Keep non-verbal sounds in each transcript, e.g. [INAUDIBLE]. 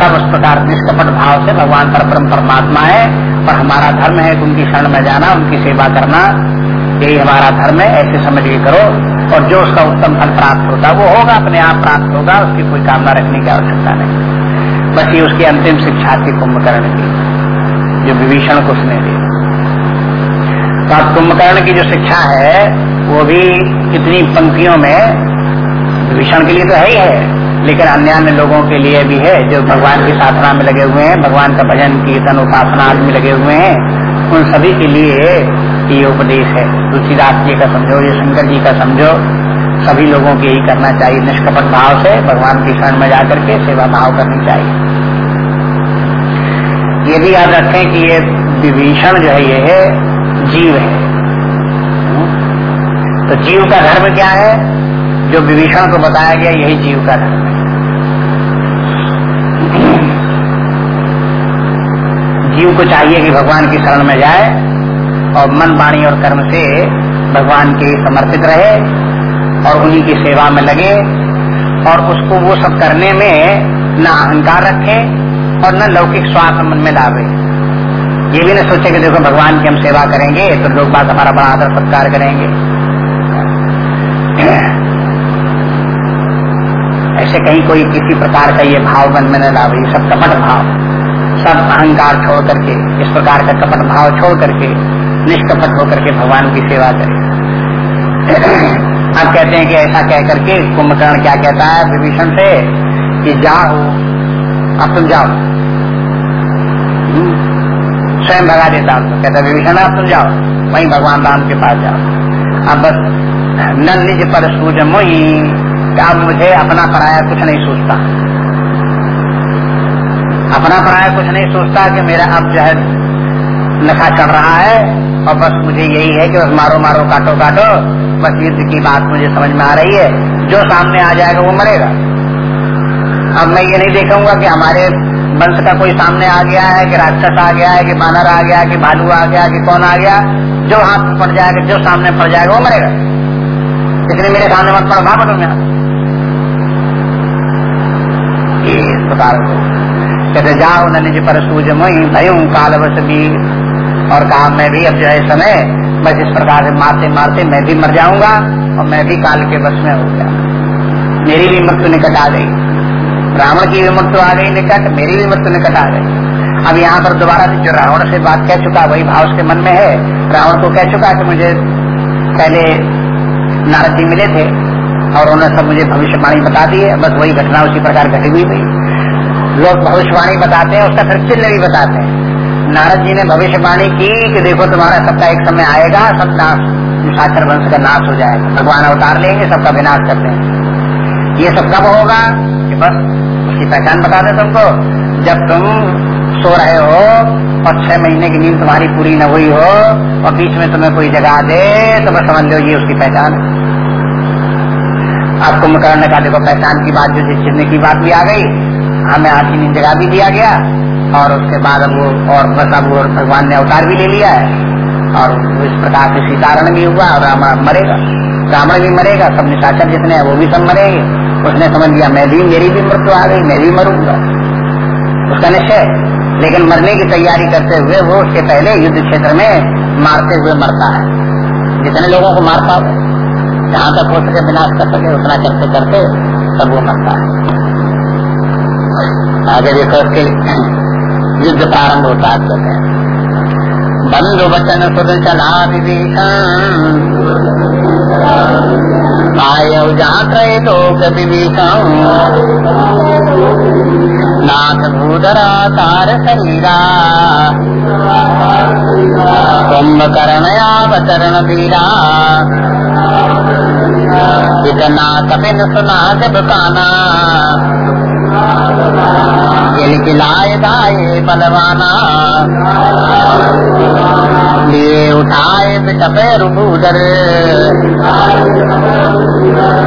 सब उस प्रकार निष्कपट भाव से भगवान पर परम परमात्मा है और हमारा धर्म है उनकी शरण में जाना, उनकी सेवा करना। यही हमारा धर्म है, ऐसे समझ के करो। और जो उसका उत्तम फल प्राप्त होता, वो होगा, अपने आप प्राप्त होगा, उसकी कोई कामना रखने की आवश्यकता नहीं। बस ये उसकी अंतिम शिक्षा थी कुंभकर्ण की, जो विभीषण को उसने दी। तो अब कुंभकर्ण की जो शिक्षा है, वो भी इतनी पंक्तियों में विभीषण के लिए तो है ही है। लेकिन अन्य अन्य लोगों के लिए भी है, जो भगवान की साधना में लगे हुए हैं, भगवान का भजन, कीर्तन, उपासना आदि लगे हुए हैं, उन सभी के लिए ये उपदेश है। तुलसीदास जी का समझो, ये शंकर जी का समझो, सभी लोगों के यही करना चाहिए, निष्कपट भाव से भगवान की शरण में जाकर के सेवा भाव करनी चाहिए। ये भी याद रखें कि ये विभीषण जो है, ये है जीव है। तो जीव का धर्म क्या है? जो विभीषण को बताया गया, यही जीव का धर्म है जीव को चाहिए कि भगवान की शरण में जाए और मन, वाणी और कर्म से भगवान के समर्पित रहे और उन्हीं की सेवा में लगे और उसको वो सब करने में न अहंकार रखे और न लौकिक स्वार्थ मन में लावे। ये भी न सोचे कि देखो भगवान की हम सेवा करेंगे तो लोग बात हमारा बड़ा आदर, सत्कार करेंगे। ऐसे कहीं कोई किसी प्रकार का ये भाव मन में न लावे सब कपट भाव। सब अहंकार छोड़ करके, इस प्रकार का कपट भाव छोड़ करके, निष्कपट होकर के भगवान की सेवा करे। अब कहते हैं कि ऐसा कह करके कुंभकर्ण क्या कहता है विभीषण से कि जाओ, अब तुम जाओ। स्वयं भगा देता हूँ। कहता विभीषण, अब तुम जाओ। वहीं भगवान राम के पास जाओ। अब बस न निज पर सूझ मोही अब मुझे अपना पराया कुछ नहीं सोचता अपना पराया कुछ नहीं सोचता कि मेरा अब जो है नशा चल रहा है, और बस मुझे यही है कि बस मारो मारो, काटो काटो। बस युद्ध की बात मुझे समझ में आ रही है। जो सामने आ जाएगा वो मरेगा। अब मैं ये नहीं देखूँगा कि हमारे वंश का कोई सामने आ गया है, कि राक्षस आ गया है, कि बानर आ गया, कि भालू आ गया, कि कौन आ गया। जो हाथ पड़ जाएगा, जो सामने पड़ जाएगा, वो मरेगा। इसलिए मेरे सामने मत पड़, भाग इस प्रकार को कहते, जाओ न निज पर सूज मोई, भयू काल बस और कहा, मैं भी अब जो है समय बस इस प्रकार से मारते मारते मैं भी मर जाऊँगा और मैं भी काल के बस में हो गया मेरी भी मृत्यु निकट आ गई। रावण की भी मृत्यु आ गई निकट, मेरी भी मृत्यु निकट आ गई। अब यहाँ पर दोबारा जो रावण से बात कह चुका, वही भाव उसके मन में है। रावण को कह चुका कि मुझे पहले नारद जी मिले थे और उन्होंने सब मुझे भविष्यवाणी बता दी है। बस वही घटना उसी प्रकार घटी हुई थी। लोग भविष्यवाणी बताते हैं, उसका फिर चिन्ह भी बताते हैं। नारद जी ने भविष्यवाणी की कि देखो तुम्हारा सबका एक समय आएगा, सब नाश, निशाचर वंश का नाश हो जाएगा। भगवान अवतार लेंगे, सबका विनाश कर देंगे। ये सब कब होगा? कि बस उसकी पहचान बता दे तुमको। जब तुम सो रहे हो और छह महीने की नींद तुम्हारी पूरी न हुई हो, और बीच में तुम्हें कोई जगा दे तो बस समझ लो ये उसकी पहचान है। अब कुंभकर्ण का देखो, पहचान की बात, जो चिन्ह की बात भी आ गई हमें की नींद जगा भी दिया गया और उसके बाद अब वो और बस अब वो भगवान ने अवतार भी ले लिया है। और इस प्रकार से सीतारण भी हुआ और रावण मरेगा। रावण भी मरेगा सब निशाचर जितने वो भी सब मरेंगे। उसने समझ लिया, मैं भी, मेरी भी मृत्यु आ गई, मैं भी मरूँगा। उसका निश्चय लेकिन मरने की तैयारी करते हुए वो उसके पहले युद्ध क्षेत्र में मारते हुए मरता है। जितने लोगों को मारता हो जहाँ तक हो सके विनाश कर सके, उतना करते करते सब वो मरता है। आगे देखो उसके युद्ध प्रारंभ होता है। बंधु वचन सुर चला विभीषण आयो जहाँ त्रय विभीषण। नाथ भूधरा तार शरीरा। कुंभकर्णयावतरण वीरा। इतना कपिन सुना जब काना खिलाए दाए बलवाना। लिए उठाए बिटपे रुबूदर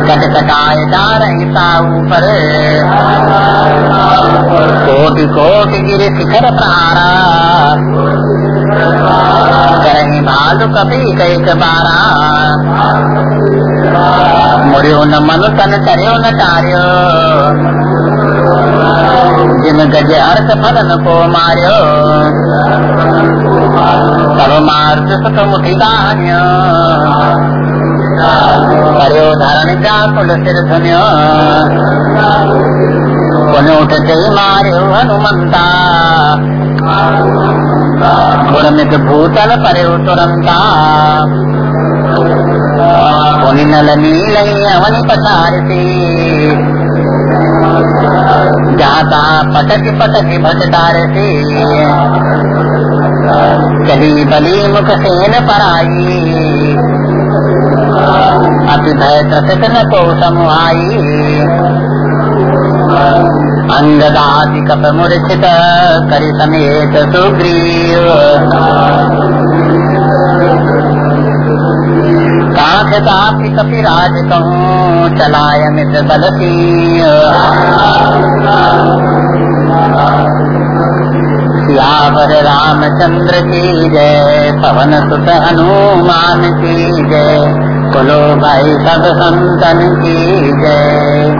कट कटाए दारता ऊपर। कोटि कोटि गिर शिखर प्रहारा। करही भालु कभी कई बारा। मुड़ियो न मनु तन करो न कार्यो जिन गज अर्थ फलन को मार्यो मार्ग सुख मुठी करो धरण व्याकुल सिर धुन्यो। पुन उठते मार्यो हनुमंता। गुणमित भूतल पर तुरंता। पुनि नल नील पसारती जाता पटक पटक भटदार से। बली मुख सेन पर आई अति भय त्रसित न को समुहाई अंगदादि कप मूर्छित करि समेत सुग्रीव। काफ़ी कपिराज कहूँ चलाय मित्र बल सियावर रामचंद्र की जय, पवन सुत हनुमान की जय, बोलो भाई सब संतन की जय।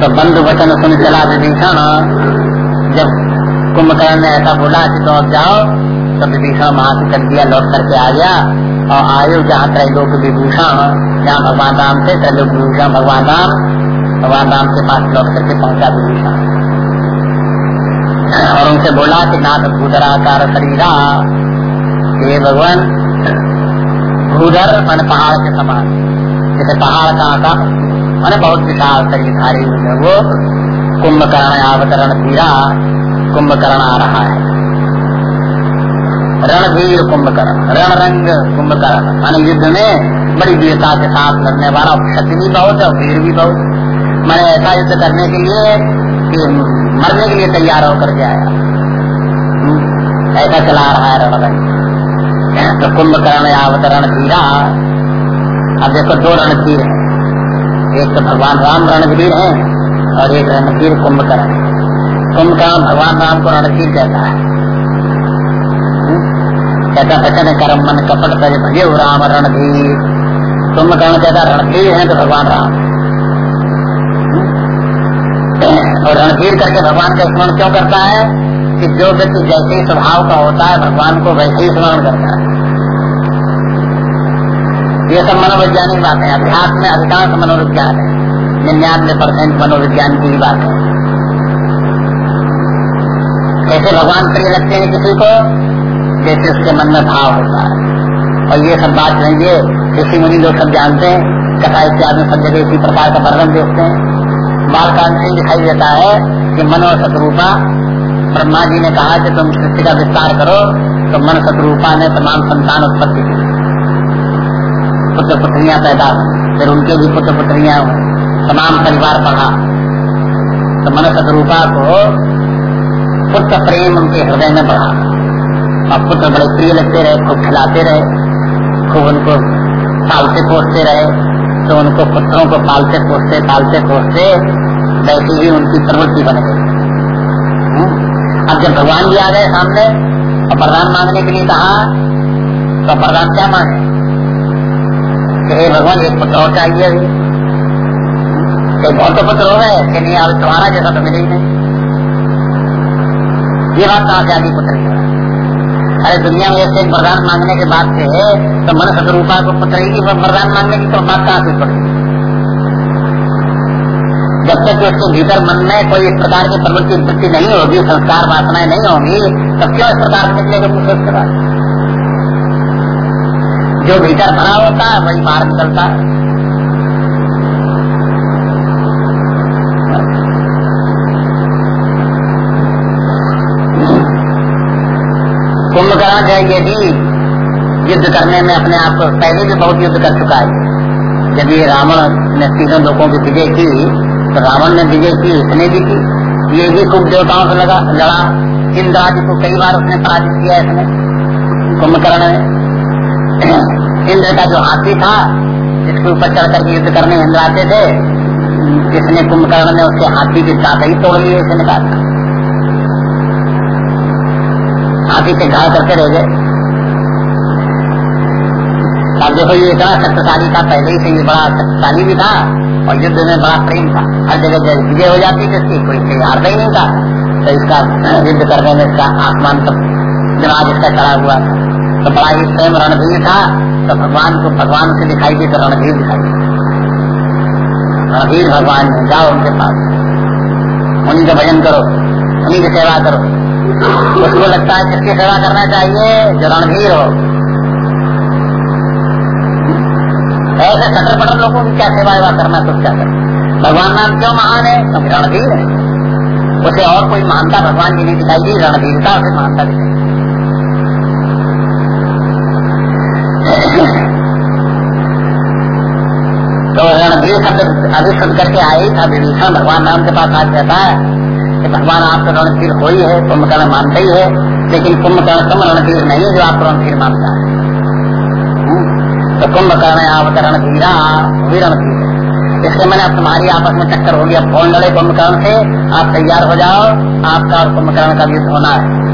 तो बंधु वचन सुन चला विभीषण जब कुंभकर्ण ने ऐसा बोला कि तो अब जाओ। तो विभीषण वहाँ से कर दिया, लौट करके आ गया। और आयु जहाँ त्रैलोक विभूषण जहाँ भगवान राम थे त्रैलोक विभूषण भगवान राम। भगवान राम के पास लौट करके पहुँचा विभूषण और उनसे बोला कि नाथ भूधराकार शरीरा, हे भगवान, भूधर मन पहाड़ के समान। जैसे पहाड़ का आकार मैंने बहुत विशाल शरीर धारी वो। कुंभकर्ण अवतरण धीरा, कुंभकर्ण आ रहा है। रणधीर कुंभकर्ण रण रंग कुंभकर्ण। मान युद्ध में बड़ी वीरता के साथ लड़ने वाला क्षति भी बहुत और वीर भी बहुत मैंने ऐसा युद्ध करने के लिए कि मरने के लिए तैयार होकर के आया। ऐसा चला रहा है रणरंग तो कुंभकर्ण अवतरण धीरा अब देखो दो रणधीर है। एक तो भगवान राम रणधीर है, और एक रणधीर कुंभकर्ण कुंभकर्ण भगवान राम को रणधीर कहता है। कहता बचन कर्म मन कपट कर भजे राम रणधीर। कुंभकर्ण कहता रणधीर है तो भगवान राम। और रणधीर करके भगवान का स्मरण क्यों करता है? कि जो व्यक्ति जैसे स्वभाव का होता है, भगवान को वैसे ही स्मरण करता है। ये सब मनोवैज्ञानिक बातें अध्यात्म में अधिकांश मनोविज्ञान है। निन्यानवे परसेंट मनोविज्ञान की ही बात है। कैसे भगवान प्रिय लगते हैं किसी को? जैसे उसके मन में भाव होता है। और ये सब बात रहेंगे ऋषि मुनि लोग सब जानते हैं, कथा इत्यादि सब जगह इसी प्रकार का वर्णन देखते हैं। बालकांड से दिखाई देता है कि मनो शत्रुपा ब्रह्मा जी ने कहा कि तुम सृष्टि का विस्तार करो तो मन शत्रुपा ने तमाम संतान उत्पत्ति की। पुत्र पुत्रियाँ पैदा फिर उनके भी पुत्र पुत्रियाँ तमाम परिवार बढ़ा। तो मन शत्रुपा को पुत्र प्रेम उनके हृदय में बढ़ा। और पुत्र बड़े प्रिय लगते रहे, खूब खिलाते रहे, खूब उनको पालते पोसते रहे तो उनको पुत्रों को पालते पोसते पालते पोसते वैसे ही उनकी प्रवृत्ति बन गई। अब जब भगवान जी आ गए सामने, और वरदान मांगने के लिए कहा तो वरदान क्या मांगे? कि हे भगवान, एक पुत्र और चाहिए अभी। एक बहुत तो पुत्र हो गए, कि नहीं, अब तुम्हारा जैसा तो मिले ही नहीं। ये बात कहा से आगे पुत्र की? अरे दुनिया में ऐसे वरदान मांगने के बाद से तो मन शत्रुपा को पुत्र ही वरदान मांगने की तो बात कहाँ से पड़ी? जब तक उसके भीतर मन में कोई इस प्रकार की प्रवृत्ति वृत्ति नहीं होगी, संस्कार वासनाएँ नहीं होंगी, तब क्यों इस प्रकार निकलेगा मुझे जो भीतर भरा होता है, वही बाहर निकलता है कुंभकर्ण है ये भी युद्ध करने में अपने आप को। पहले भी बहुत युद्ध कर चुका है। जब ये रावण ने तीनों लोगों की विजय की तो रावण ने विजय की इसने भी की। ये भी खूब देवताओं से लगा, लड़ा। इंद्र इंद्राज को कई बार उसने पराजित किया इसने, कुंभकर्ण ने। इंद्र का जो हाथी था जिसके ऊपर चढ़ करके युद्ध करने इंद्र आते थे। इसने कुंभकर्ण ने उसके हाथी की दांत ही तोड़ लिए, इसने कहा हाथी से घाव करके रह गए। अब देखो ये इतना शक्तिशाली था, पहले ही से ये बड़ा शक्तिशाली भी था और युद्ध में बड़ा प्रेम था। हर जगह जब विजय हो जाती थी इसकी, कोई हारता ही नहीं था। तो इसका युद्ध करने में इसका आसमान पर दिमाग इसका चढ़ा हुआ। था तो बड़ा ही प्रेम रणधीर था। तो भगवान को भगवान से दिखाई दी तो रणधीर दिखाई रणधीर भगवान, जाओ उनके पास। उन्हीं का भजन करो, उन्हीं की सेवा करो। उसको लगता है किसकी सेवा करना चाहिए? जो रणधीर हो। ऐसे सटर पटर लोगों की क्या सेवा वेवा करना कुछ क्या कर? भगवान नाम क्यों महान है? क्योंकि रणधीर है। उसे और कोई महानता भगवान जी नहीं दिखाई दी, रणधीरता उसे महानता दिखाई तो रणधीर शब्द अभी सुन करके आई था विभीषण भगवान नाम के पास आज कहता है। कि भगवान आप तो रणधीर हो ही है कुंभकर्ण मानते ही है, लेकिन कुंभकर्ण तुम रणधीर नहीं जो आपको रणधीर मानता है। तो कुंभकर्ण अवतरण धीरा भी रणधीर है। इसलिए मैंने अब तुम्हारी आपस में चक्कर हो गया। फ़ोन लड़े कुंभकर्ण से आप तैयार हो जाओ, आपका और कुंभकर्ण का युद्ध होना है।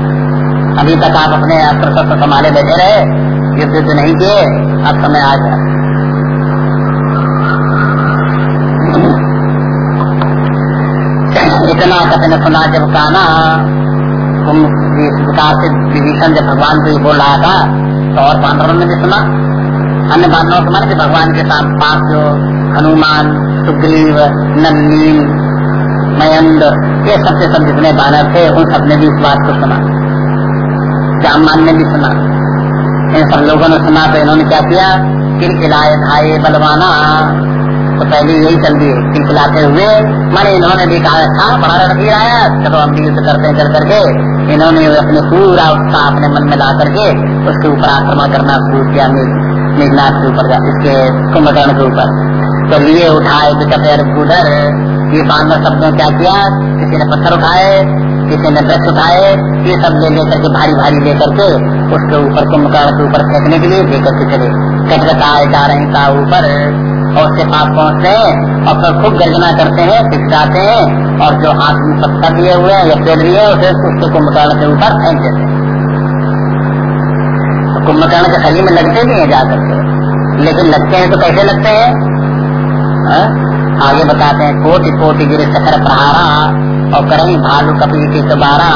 अभी तक आप अपने अस्त्र शस्त्र संभाले बैठे रहे, युद्ध युद्ध नहीं किए, अब समय आ गया। इतना कथन सुना जब काना। इस प्रकार से विभीषण जब भगवान को बोल रहा था तो और बानरों ने भी सुना। अन्य बानरों के के भगवान के साथ पास जो हनुमान, सुग्रीव नंदीन मयंद ये सबसे सब जितने बानर थे, उन सबने भी इस बात को सुना। जामान ने भी सुना। इन सब लोगों ने सुना तो इन्होंने क्या किया? किलकिलाए धाये बलवाना। तो पहले यही चल रही है खिलाते हुए मैंने इन्होंने भी कहा था बड़ा रणधीर आया चलो हम भी युद्ध करते कर करके, इन्होंने अपने पूरा उत्साह अपने मन में ला करके उसके ऊपर आक्रमण करना शुरू किया मेघनाथ के ऊपर, इसके कुंभकर्ण के ऊपर। तो लिए उठाए बिकटेर उधर ये बांधव शब्दों क्या किया? किसी ने पत्थर उठाए, किसी ने वृक्ष उठाए, ये सब ले लेकर के, भारी भारी लेकर के उसके ऊपर कुंभकर्ण के ऊपर फेंकने के लिए लेकर के चले। कटकटाए जा रहे ऊपर और उसके पास पहुँचते हैं? और फिर खूब गर्जना करते हैं टिकटाते हैं, और जो हाथ में पत्थर लिए हुए हैं या पेड़ लिए उसे उसके कुंभकर्ण के ऊपर फेंक देते हैं। तो कुंभकर्ण के शरीर में लगते भी हैं जा के। लेकिन लगते हैं तो कैसे लगते हैं? आगे बताते हैं, कोटि कोटि गिर चक्र प्रहारा, और कहीं भालू कपी के दोबारा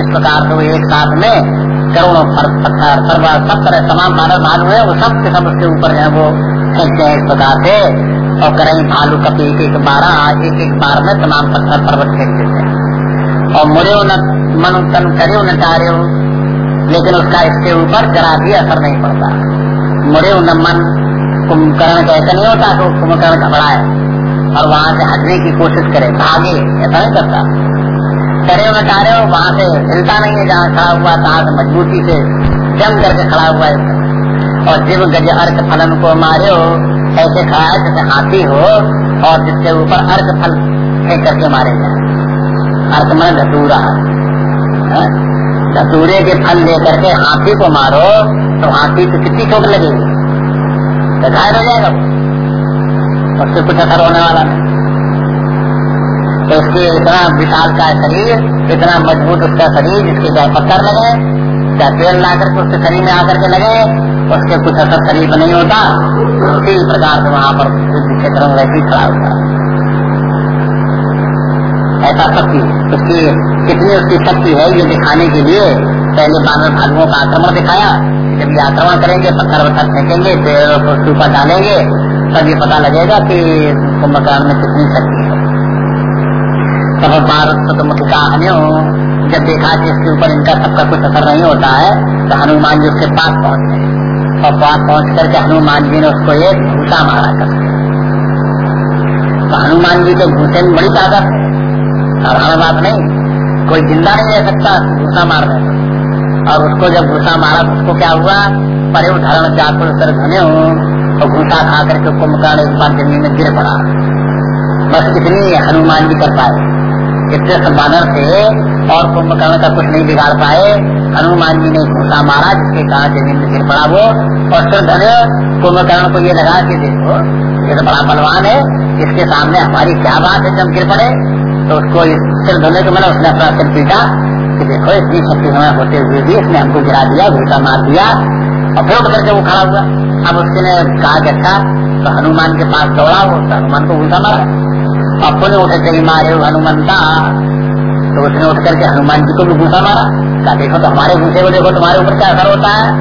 इस प्रकार से एक साथ में करोड़ों पत्थर सब तरह तमाम मानव भालू है, वो सब के सब उसके ऊपर है, वो हैं इस प्रकार से और करें भालू कपी एक एक बारह एक एक बार में तमाम पत्थर पर्वत फेंक देते हैं। और मुरे न मन तन करे न टारे लेकिन उसका इसके ऊपर जरा भी असर नहीं पड़ता। मुरे न मन, कुंभकर्ण का ऐसा नहीं होता तो कुंभकर्ण घबराए और वहाँ से हटने की कोशिश करे। भागे, ऐसा नहीं करता। करे न टारे वहाँ से हिलता नहीं है, जहाँ खड़ा हुआ से मजबूती से जम करके खड़ा हुआ है। और जीव गज अर्क फलन को मारे हो, ऐसे है जैसे हाथी हो, और जिसके ऊपर अर्क फल फेंक करके मारे जाए। अर्क मन धतूरा। हाँ? धतूरे के फल लेकर के हाथी को मारो तो हाथी को कितनी चोट लगेगी? तो घायल हो जाएगा उससे कुछ असर होने वाला नहीं। तो उसके इतना विशाल का शरीर, इतना मज़बूत उसका शरीर, जिसके चाहे पत्थर लगे, चाहे तेल ला करके उसके शरीर में आकर के लगे उसके कुछ असर शरीर नहीं होता, उसी प्रकार से वहाँ पर क्षेत्र में वैसे खड़ा होता। ऐसा शक्ति, उसकी कितनी उसकी शक्ति है ये दिखाने के लिए, पहले बानर भालुओं का आक्रमण दिखाया, जब ये आक्रमण करेंगे, पत्थर वत्थर फेंकेंगे, पेड़ को सूपा डालेंगे, तब ये पता लगेगा कि कुंभकर्ण में कितनी शक्ति है। तब भारत सतमुख कहानियों जब देखा कि इसके ऊपर इनका सबका कुछ असर नहीं होता है तो हनुमान जी उसके पास पहुँच गए। और पास पहुँच करके हनुमान जी ने उसको एक भूसा मारा कर तो हनुमान जी के भूसे में बड़ी ताकत है। साधारण बात नहीं। कोई ज़िंदा नहीं रह सकता मारने तो और उसको जब भूसा मारा तो उसको क्या हुआ? परे उदाहरण चाकुर सर धने और भूसा खा करके कुंभकर्ण एक बार ज़मीन में गिर पड़ा। बस इतनी हनुमान जी कर पाए। इतने बानर थे और कुंभकर्ण का कुछ नहीं बिगाड़ पाए। हनुमान जी ने घूसा मारा, जिसके कारण ज़मीन में गिर पड़ा वो और फिर धन कुंभकर्ण को ये लगा के देखो, ये तो बड़ा बलवान है, इसके सामने हमारी क्या बात है जब गिर पड़े। तो उसको सिर धोने को मैंने उसने अपना सिर पीटा कि देखो, इतनी शक्ति हमें होते हुए भी इसने हमको गिरा दिया घूसा मार दिया और फिर उठ करके वो खड़ा हुआ। अब उसके ने कहा कि अच्छा तो हनुमान के पास दौड़ा, वो तो हनुमान को घूसा मारा। पुण्य उठे चली मारे हनुमंता तो उसने उठ करके हनुमान जी को भी घूसा मारा। कहा, देखो तो हमारे घूसे को देखो, तुम्हारे ऊपर क्या असर होता है?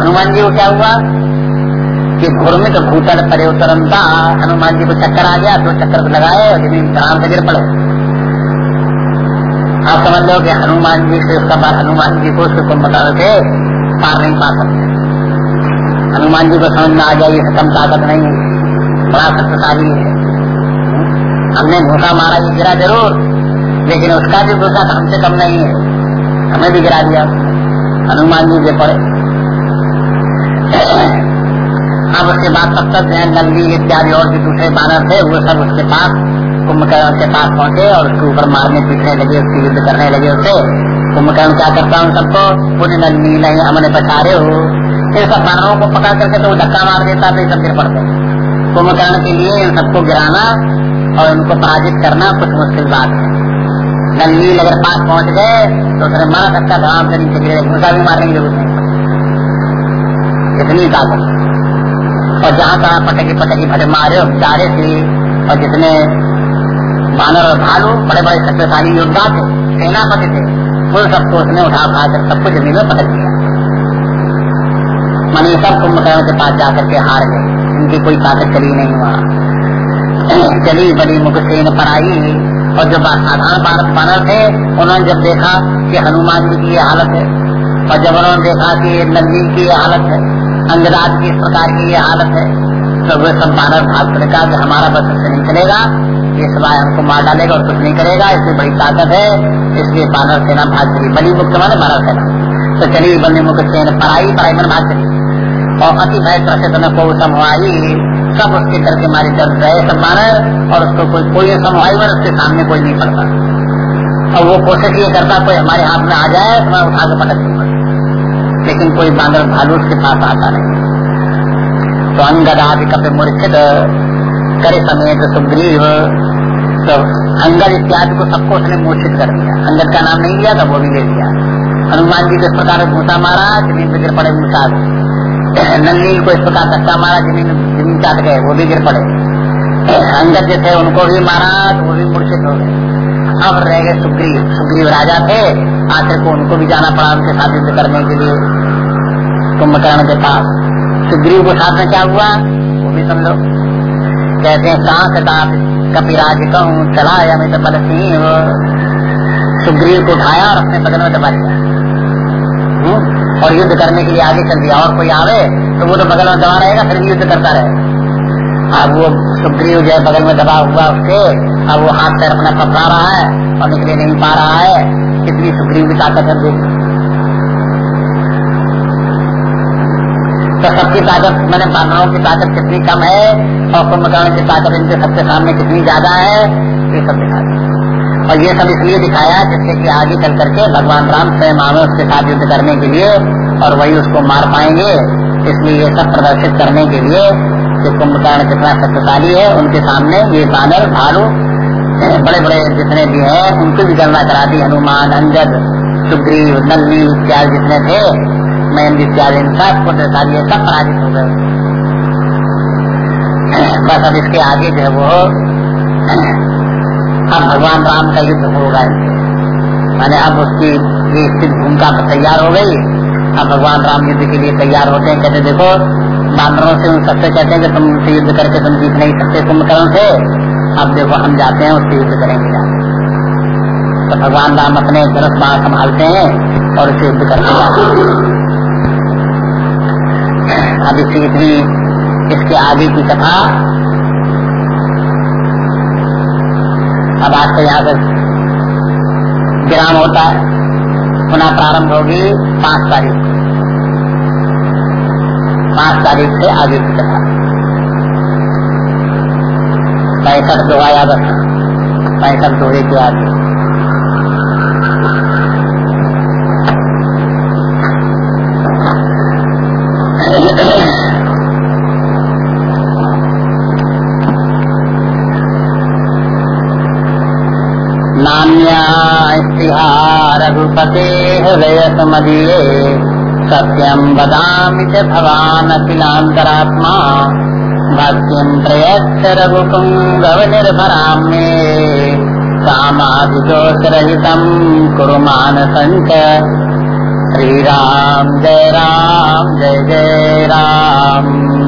हनुमान जी को क्या हुआ? कि घोर में तो भूतल परे उतरंता हनुमान जी को चक्कर आ गया दो चक्कर लगाए और ज़मीन आराम से गिर पड़े। आप समझ लो कि हनुमान जी से उसका बाद हनुमान जी को उसके कुंभकर्ण से पार नहीं पा सकते। हनुमान जी को समझ में आ जाए ये कम ताकत नहीं बड़ा शक्तिशाली है। हमने घूसा मारा, ये गिरा ज़रूर। लेकिन उसका भी घूसा हमसे कम नहीं है। हमें भी गिरा दिया। हनुमान जी के पड़े। अब उसके बाद तब तक नंदी इत्यादि और भी दूसरे बानर थे, वो सब उसके पास, कुंभकर्ण के पास पहुँचे और उसके ऊपर मारने पीटने लगे, उसकी युद्ध करने लगे उसे। कुंभकर्ण क्या करता हूँ सबको? पुण्य नंदी, नहीं हमने रहे हो। इन सब बानरों को पकड़ करके तो धक्का मार देता तो सब गिर पड़ते। कुंभकर्ण के लिए इन सबको गिराना और इनको पराजित करना कुछ मुश्किल बात है। नंदी अगर पास पहुँच गए तो उसने मारा सकता धाम से नीचे गिरे घूसा भी ज़रूरत नहीं इतनी ताकत और जहाँ तहाँ पटकी पटकी भरे मारे और चारे थी और जितने बानर और भालू बड़े बड़े शक्तिशाली योद्धा थे, सेनापति थे, उन सबको उसने उठा उठा कर सबको ज़मीन में पटक दिया। मनी सब कुंभकर्ण के पास जाकर के हार गए, इनकी कोई ताकत चली नहीं हुआ [CLEARS THROAT] चली बड़ी मुख सेन पर आई। और जो साधारण बानर थे उन्होंने जब देखा कि हनुमान जी की ये हालत है, और जब उन्होंने देखा कि नंदी की हालत है, अंगराज की प्रकार की ये हालत है तो वे सब बानर भाग कर कहा कि हमारा बस उससे नहीं चलेगा, ये सवाय हमको मार डालेगा और कुछ नहीं करेगा, इसमें बड़ी ताकत है, इसलिए बानर सेना भाग चली बली मुक्त माने बानर सेना। तो चली बनी मुक्त सेना पढ़ाई पढ़ाई मन भाग चली और अति भय न को समवाई सब उसके करके मारे चल रहे सब बानर और उसको कोई कोई समवाई में उसके सामने कोई नहीं पड़ता। और वो कोशिश ये करता कोई हमारे हाथ में आ जाए तो मैं उठा के पटक दूँगा। लेकिन कोई बांदर भालू उसके पास आता नहीं। तो अंगदादि कपे मूर्छित करे समेत सुग्रीव तो अंगद इत्यादि को सबको उसने मूर्छित कर दिया। अंगद का नाम नहीं लिया था, वो भी ले लिया। हनुमान जी को इस प्रकार घूसा मारा, ज़मीन पे गिर पड़े मूसा नंदी को इस प्रकार धक्का मारा, ज़मीन चाट गए, वो भी गिर पड़े। अंगद जो थे, उनको भी मारा तो वो भी मूर्छित हो गए। अब रह गए सुग्रीव। सुग्रीव राजा थे, आखिर को उनको भी जाना पड़ा उनके साथ युद्ध करने के लिए। कुंभकर्ण के पास। सुग्रीव को साथ में क्या हुआ? वो भी समझो। कहते हैं कहाँ से कपिराज कहूँ चलाया मैं तो बल सुग्रीव को उठाया और अपने बदन में दबा दिया। हम्म? और युद्ध करने के लिए आगे चल दिया। और कोई आवे तो वो तो बगल में दबा रहेगा, फिर युद्ध करता रहे अब वो सुग्रीव जो है बगल में दबा हुआ उसके, अब वो हाथ पैर अपना पकड़ा रहा है और निकले नहीं पा रहा है। कितनी सुग्रीव की ताकत है देखी तो सबकी ताकत, मैंने बानरों की ताकत कितनी कम है और कुंभकर्ण की ताकत इनके सबके सामने कितनी ज़्यादा है, ये सब दिखा और ये सब इसलिए दिखाया जिससे कि आगे चल करके भगवान राम स्वयं आवे उसके साथ युद्ध करने के लिए और वही उसको मार पाएँगे। इसलिए ये सब प्रदर्शित करने के लिए कि कुंभकर्ण कितना शक्तिशाली है, उनके सामने ये बानर, भालू बड़े बड़े जितने भी हैं, उनको भी गणना करा दी हनुमान, अंजद, सुग्रीव नल्ली इत्यादि जितने थे मैं इत्यादि सब पुण्यशाली सब पराजित हो गए। बस अब इसके आगे जो है वो अब भगवान राम का युद्ध होगा मैंने अब उसकी ये स्थित भूमिका तैयार हो गई। अब भगवान राम युद्ध के लिए तैयार होते हैं, कहते देखो बानरों से उन सबसे कहते हैं कि तुम उनसे युद्ध करके तुम जीत नहीं सकते कुंभकर्ण से। अब देखो, हम जाते हैं, उससे युद्ध करेंगे तो भगवान राम अपने धनुष बाण संभालते हैं और उसे युद्ध करते अब इसकी इतनी इसके आगे की कथा। अब आज से यहाँ पर विराम होता है। पुनः प्रारंभ होगी पाँच तारीख पाँच तारीख से आगे की कथा पैंसठ याद रखना पैंसठ दोहे के आगे नान्या रघुपते हृदय सत्यम बदामि च भवान् अखिलान्तरात्मा भक्तिम प्रयत्त रघुपुंगव निर्भराम मे कामादिदोषरहितम कुरुमान संच श्री राम जय राम, जय जय राम।